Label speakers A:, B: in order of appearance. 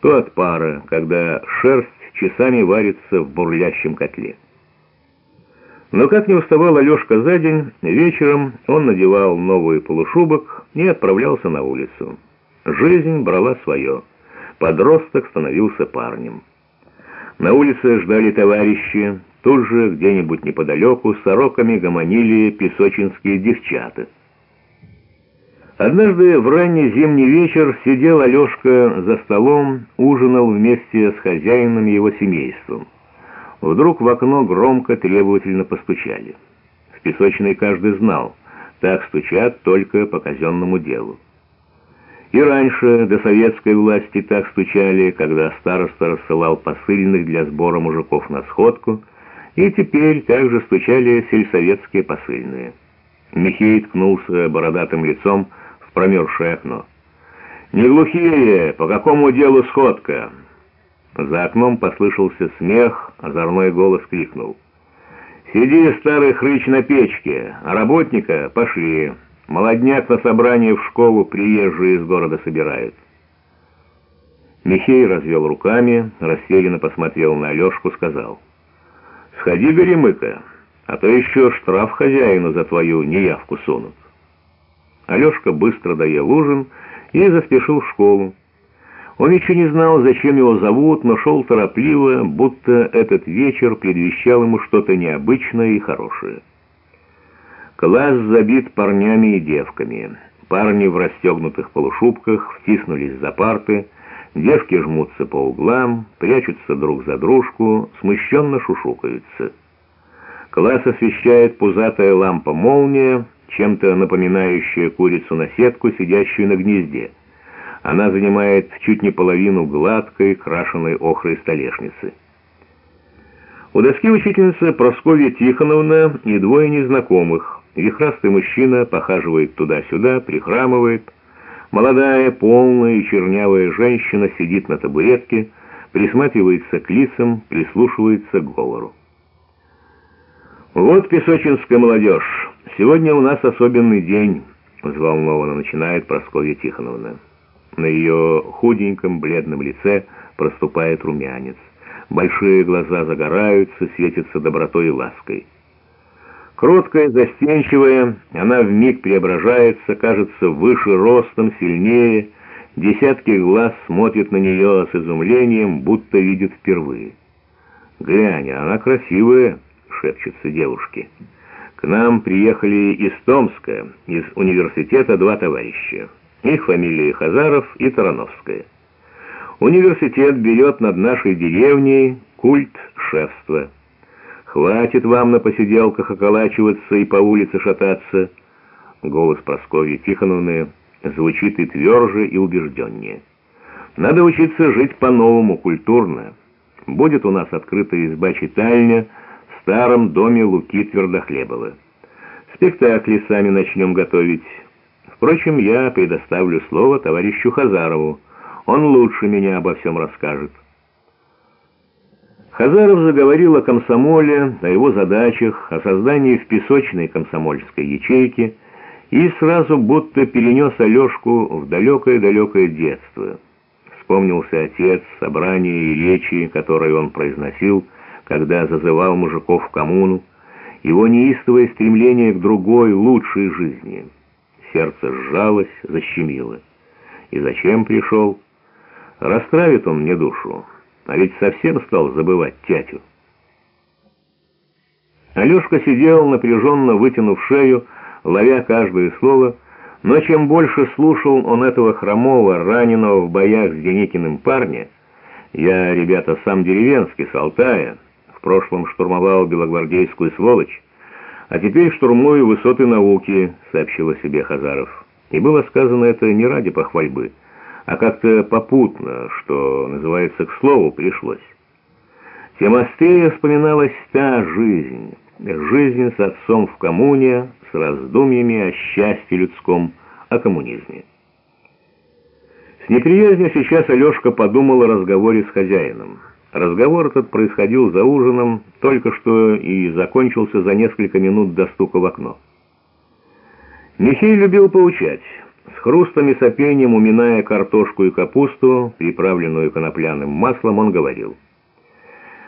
A: то от пара, когда шерсть часами варится в бурлящем котле. Но как не уставал Алешка за день, вечером он надевал новый полушубок и отправлялся на улицу. Жизнь брала свое. Подросток становился парнем. На улице ждали товарищи, тут же где-нибудь неподалеку сороками гомонили песочинские девчата. Однажды в ранний зимний вечер сидел Алешка за столом, ужинал вместе с хозяином и его семейством. Вдруг в окно громко требовательно постучали. В песочной каждый знал, так стучат только по казенному делу. И раньше до советской власти так стучали, когда староста рассылал посыльных для сбора мужиков на сходку, и теперь также стучали сельсоветские посыльные. Михей ткнулся бородатым лицом промерзшее окно. «Не глухие! По какому делу сходка?» За окном послышался смех, озорной голос крикнул. «Сиди, старый хрыч, на печке, а работника пошли. Молодняк на собрание в школу приезжие из города собирают». Михей развел руками, растерянно посмотрел на Алешку, сказал. «Сходи, Горемыка, а то еще штраф хозяину за твою неявку сунут». Алешка быстро доел ужин и заспешил в школу. Он еще не знал, зачем его зовут, но шел торопливо, будто этот вечер предвещал ему что-то необычное и хорошее. Класс забит парнями и девками. Парни в расстегнутых полушубках втиснулись за парты, девки жмутся по углам, прячутся друг за дружку, смущенно шушукаются. Класс освещает пузатая лампа-молния, чем-то напоминающая курицу на сетку, сидящую на гнезде. Она занимает чуть не половину гладкой, крашеной охрой столешницы. У доски учительница Просковья Тихоновна и двое незнакомых. Вихрастый мужчина похаживает туда-сюда, прихрамывает. Молодая, полная и чернявая женщина сидит на табуретке, присматривается к лицам, прислушивается к говору. «Вот песочинская молодежь». «Сегодня у нас особенный день», — взволнованно начинает Прасковья Тихоновна. На ее худеньком бледном лице проступает румянец. Большие глаза загораются, светятся добротой и лаской. Кроткая, застенчивая, она вмиг преображается, кажется выше ростом, сильнее. Десятки глаз смотрят на нее с изумлением, будто видят впервые. «Глянь, она красивая», — шепчутся девушки. К нам приехали из Томска, из университета два товарища. Их фамилии Хазаров и Тарановская. Университет берет над нашей деревней культ шефства. Хватит вам на посиделках околачиваться и по улице шататься. Голос Прасковьи Тихоновны звучит и тверже, и убежденнее. Надо учиться жить по-новому, культурно. Будет у нас открыта изба-читальня, старом доме Луки Твердохлебова. Спектакли сами начнем готовить. Впрочем, я предоставлю слово товарищу Хазарову. Он лучше меня обо всем расскажет. Хазаров заговорил о комсомоле, о его задачах, о создании в песочной комсомольской ячейке и сразу будто перенес Алешку в далекое-далекое детство. Вспомнился отец, собрания и речи, которые он произносил, когда зазывал мужиков в коммуну, его неистовое стремление к другой, лучшей жизни. Сердце сжалось, защемило. И зачем пришел? Расстравит он мне душу, а ведь совсем стал забывать тятю. Алешка сидел, напряженно вытянув шею, ловя каждое слово, но чем больше слушал он этого хромого, раненого в боях с Деникиным парня, я, ребята, сам деревенский, с Алтая, в прошлом штурмовал белогвардейскую сволочь, а теперь штурмую высоты науки», — сообщил о себе Хазаров. И было сказано это не ради похвальбы, а как-то попутно, что, называется, к слову пришлось. Тем острее вспоминалась та жизнь, жизнь с отцом в коммуне, с раздумьями о счастье людском, о коммунизме. С неприязнью сейчас Алешка подумал о разговоре с хозяином. Разговор этот происходил за ужином, только что и закончился за несколько минут до стука в окно. Михей любил поучать. С хрустом и сопением, уминая картошку и капусту, приправленную конопляным маслом, он говорил —